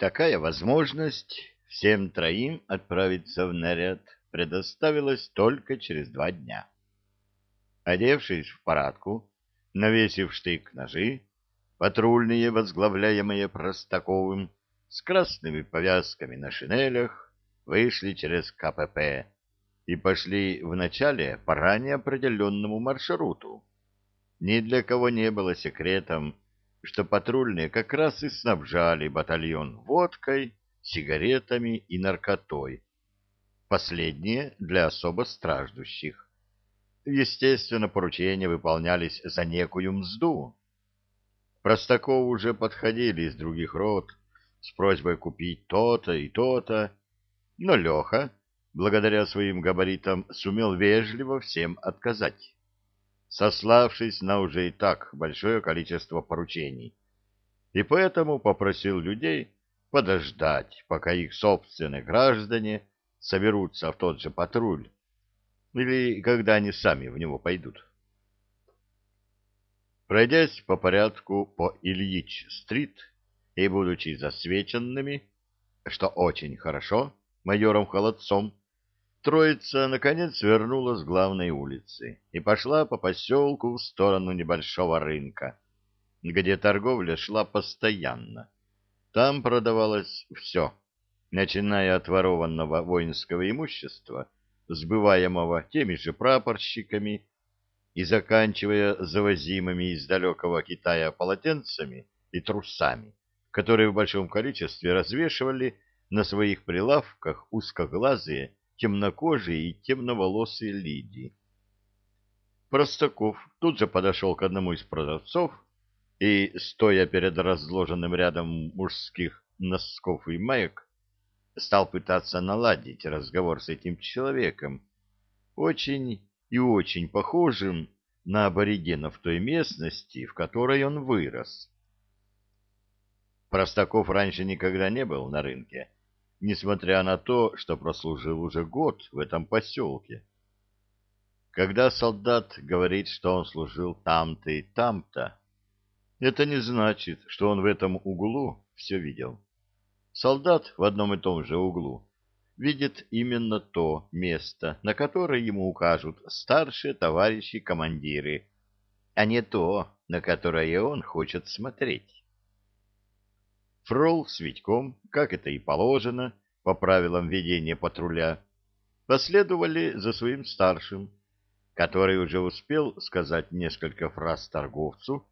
Такая возможность всем троим отправиться в наряд предоставилась только через два дня. Одевшись в парадку, навесив штык-ножи, патрульные, возглавляемые Простаковым, с красными повязками на шинелях, вышли через КПП и пошли вначале по ранее определенному маршруту. Ни для кого не было секретом, что патрульные как раз и снабжали батальон водкой, сигаретами и наркотой. Последнее для особо страждущих. Естественно, поручения выполнялись за некую мзду. Простакову уже подходили из других род с просьбой купить то-то и то-то, но Леха, благодаря своим габаритам, сумел вежливо всем отказать сославшись на уже и так большое количество поручений, и поэтому попросил людей подождать, пока их собственные граждане соберутся в тот же патруль, или когда они сами в него пойдут. Пройдясь по порядку по Ильич-стрит и будучи засвеченными, что очень хорошо, майором Холодцом, Троица, наконец, свернула с главной улицы и пошла по поселку в сторону небольшого рынка, где торговля шла постоянно. Там продавалось все, начиная от ворованного воинского имущества, сбываемого теми же прапорщиками, и заканчивая завозимыми из далекого Китая полотенцами и трусами, которые в большом количестве развешивали на своих прилавках узкоглазые темнокожие и темноволосые Лидии. Простаков тут же подошел к одному из продавцов и, стоя перед разложенным рядом мужских носков и маек, стал пытаться наладить разговор с этим человеком, очень и очень похожим на аборигенов той местности, в которой он вырос. Простаков раньше никогда не был на рынке, несмотря на то, что прослужил уже год в этом поселке. Когда солдат говорит, что он служил там-то и там-то, это не значит, что он в этом углу все видел. Солдат в одном и том же углу видит именно то место, на которое ему укажут старшие товарищи-командиры, а не то, на которое он хочет смотреть. Фрол с Витьком, как это и положено, по правилам ведения патруля, последовали за своим старшим, который уже успел сказать несколько фраз торговцу,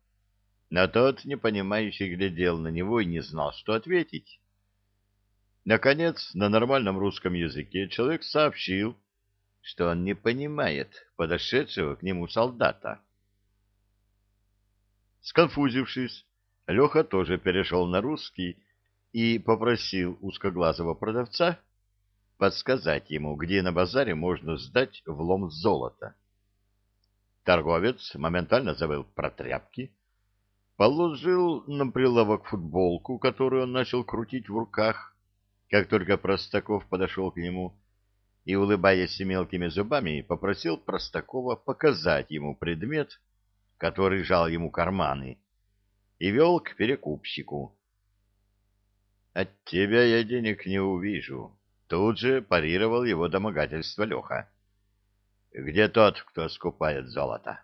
но тот, непонимающий, глядел на него и не знал, что ответить. Наконец, на нормальном русском языке человек сообщил, что он не понимает подошедшего к нему солдата. Сконфузившись, Леха тоже перешел на русский и попросил узкоглазого продавца подсказать ему, где на базаре можно сдать влом золота. Торговец моментально забыл про тряпки, положил на прилавок футболку, которую он начал крутить в руках, как только Простаков подошел к нему, и, улыбаясь мелкими зубами, попросил Простакова показать ему предмет, который жал ему карманы, и вел к перекупщику. «От тебя я денег не увижу», — тут же парировал его домогательство Леха. «Где тот, кто скупает золото?»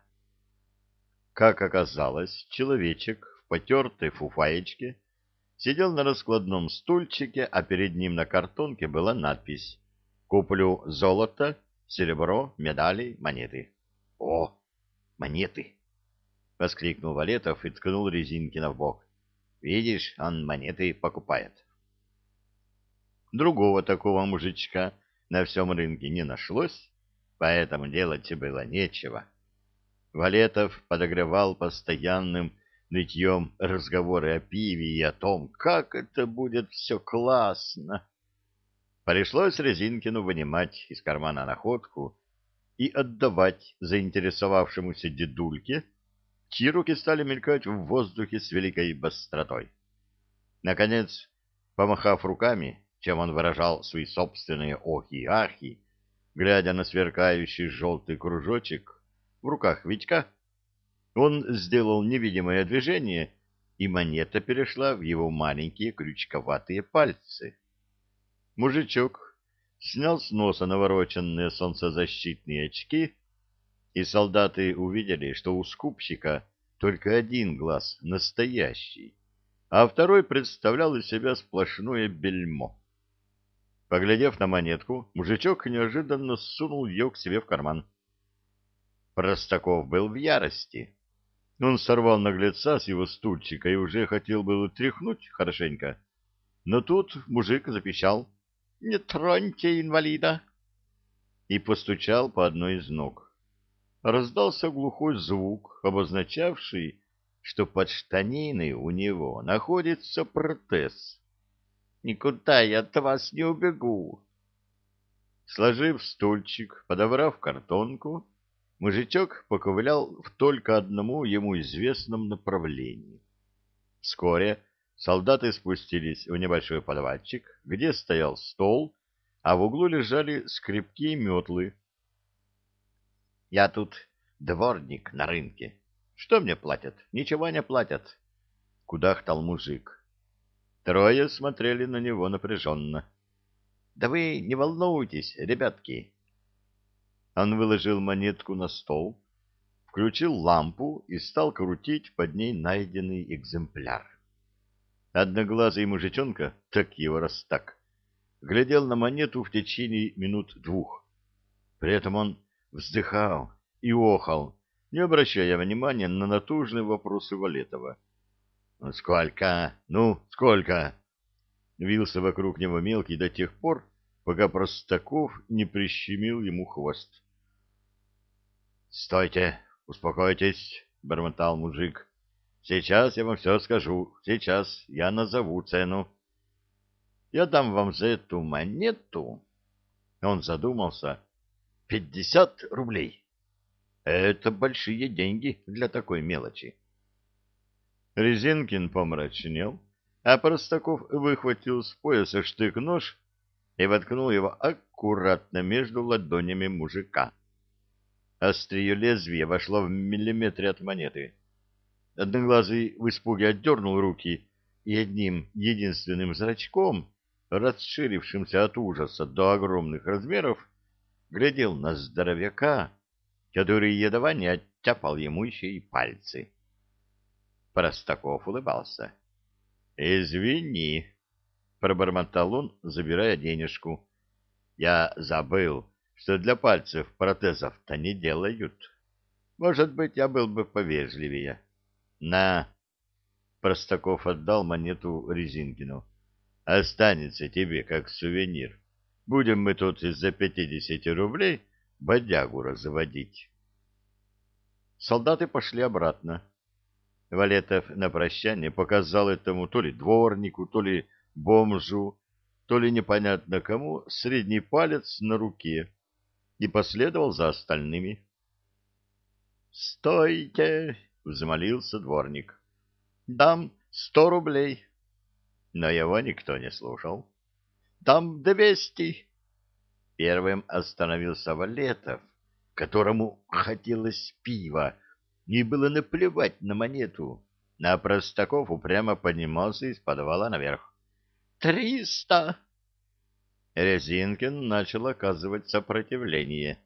Как оказалось, человечек в потертой фуфаечке сидел на раскладном стульчике, а перед ним на картонке была надпись «Куплю золото, серебро, медали, монеты». «О, монеты!» — воскликнул Валетов и ткнул Резинкина в бок. «Видишь, он монеты покупает». Другого такого мужичка на всем рынке не нашлось, поэтому делать было нечего. Валетов подогревал постоянным нытьем разговоры о пиве и о том, как это будет все классно. Пришлось Резинкину вынимать из кармана находку и отдавать заинтересовавшемуся дедульке, чьи руки стали мелькать в воздухе с великой быстротой. Наконец, помахав руками, чем он выражал свои собственные охи и ахи, глядя на сверкающий желтый кружочек в руках Витька, он сделал невидимое движение и монета перешла в его маленькие крючковатые пальцы. Мужичок снял с носа навороченные солнцезащитные очки, и солдаты увидели, что у скупщика только один глаз настоящий, а второй представлял из себя сплошное бельмо. Поглядев на монетку, мужичок неожиданно сунул ее к себе в карман. Простаков был в ярости. Он сорвал наглеца с его стульчика и уже хотел было тряхнуть хорошенько. Но тут мужик запищал «Не троньте инвалида!» и постучал по одной из ног. Раздался глухой звук, обозначавший, что под штаниной у него находится протез. «Никуда я от вас не убегу!» Сложив стульчик, подобрав картонку, мужичок поковылял в только одному ему известном направлении. Вскоре солдаты спустились в небольшой подвальчик, где стоял стол, а в углу лежали скребки и метлы. «Я тут дворник на рынке. Что мне платят? Ничего не платят», — кудахтал мужик. Трое смотрели на него напряженно. «Да вы не волнуйтесь, ребятки, он выложил монетку на стол, включил лампу и стал крутить под ней найденный экземпляр. Одноглазый мужичонка, так его раз так, глядел на монету в течение минут двух. При этом он вздыхал и охал, не обращая внимания на натужные вопросы Валетова. «Ну, «Сколько? Ну, сколько?» Вился вокруг него мелкий до тех пор, пока Простаков не прищемил ему хвост. «Стойте, успокойтесь», — бормотал мужик. «Сейчас я вам все скажу. Сейчас я назову цену. Я дам вам за эту монету...» Он задумался. «Пятьдесят рублей. Это большие деньги для такой мелочи». Резинкин помрачнел, а Простаков выхватил с пояса штык-нож и воткнул его аккуратно между ладонями мужика. Острие лезвия вошло в миллиметре от монеты. Одноглазый в испуге отдернул руки и одним единственным зрачком, расширившимся от ужаса до огромных размеров, глядел на здоровяка, который едва не оттяпал ему еще и пальцы. Простаков улыбался. — Извини, — пробормотал он, забирая денежку. — Я забыл что для пальцев протезов-то не делают. Может быть, я был бы повежливее. На. Простаков отдал монету Резинкину. Останется тебе как сувенир. Будем мы тут из-за пятидесяти рублей бодягу разводить. Солдаты пошли обратно. Валетов на прощание показал этому то ли дворнику, то ли бомжу, то ли непонятно кому средний палец на руке и последовал за остальными. «Стойте!» — взмолился дворник. «Дам сто рублей». Но его никто не слушал. «Дам двести!» Первым остановился Валетов, которому хотелось пива, и было наплевать на монету. На Простаков упрямо поднимался из подвала наверх. «Триста!» Резинкин начал оказывать сопротивление,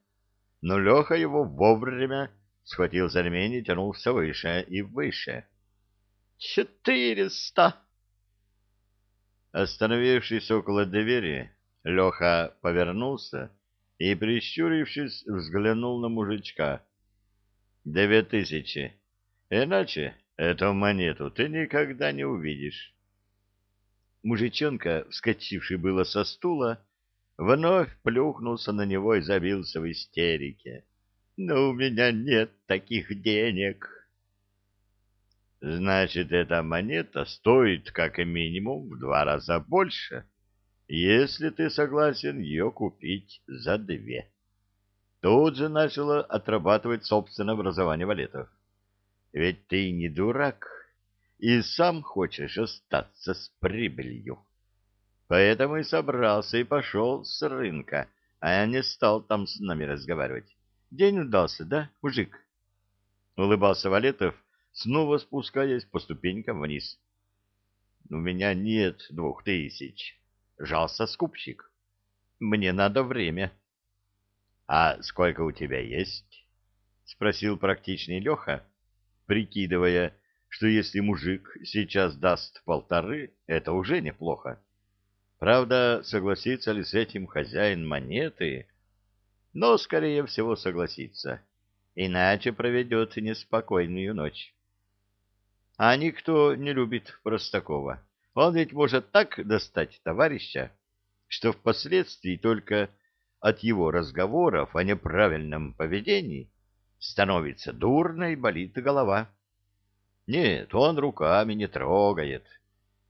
но Леха его вовремя схватил за ремень и тянул все выше и выше. «Четыреста!» Остановившись около двери, Леха повернулся и, прищурившись, взглянул на мужичка. «Две тысячи. Иначе эту монету ты никогда не увидишь». Мужичонка, вскочивший было со стула, вновь плюхнулся на него и забился в истерике. «Но у меня нет таких денег!» «Значит, эта монета стоит как минимум в два раза больше, если ты согласен ее купить за две». Тут же начало отрабатывать собственное образование валетов. «Ведь ты не дурак!» и сам хочешь остаться с прибылью. Поэтому и собрался и пошел с рынка, а я не стал там с нами разговаривать. День удался, да, мужик? Улыбался Валетов, снова спускаясь по ступенькам вниз. — У меня нет двух тысяч, — жался скупщик. — Мне надо время. — А сколько у тебя есть? — спросил практичный Леха, прикидывая, что если мужик сейчас даст полторы, это уже неплохо. Правда, согласится ли с этим хозяин монеты? Но, скорее всего, согласится. Иначе проведет неспокойную ночь. А никто не любит Простакова. Он ведь может так достать товарища, что впоследствии только от его разговоров о неправильном поведении становится дурно и болит голова. Нет, он руками не трогает,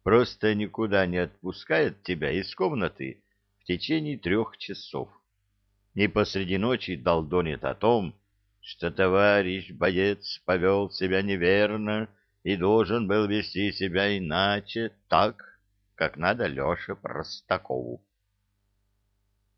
просто никуда не отпускает тебя из комнаты в течение трех часов. И посреди ночи долдонит о том, что товарищ боец повел себя неверно и должен был вести себя иначе, так, как надо Леше Простакову.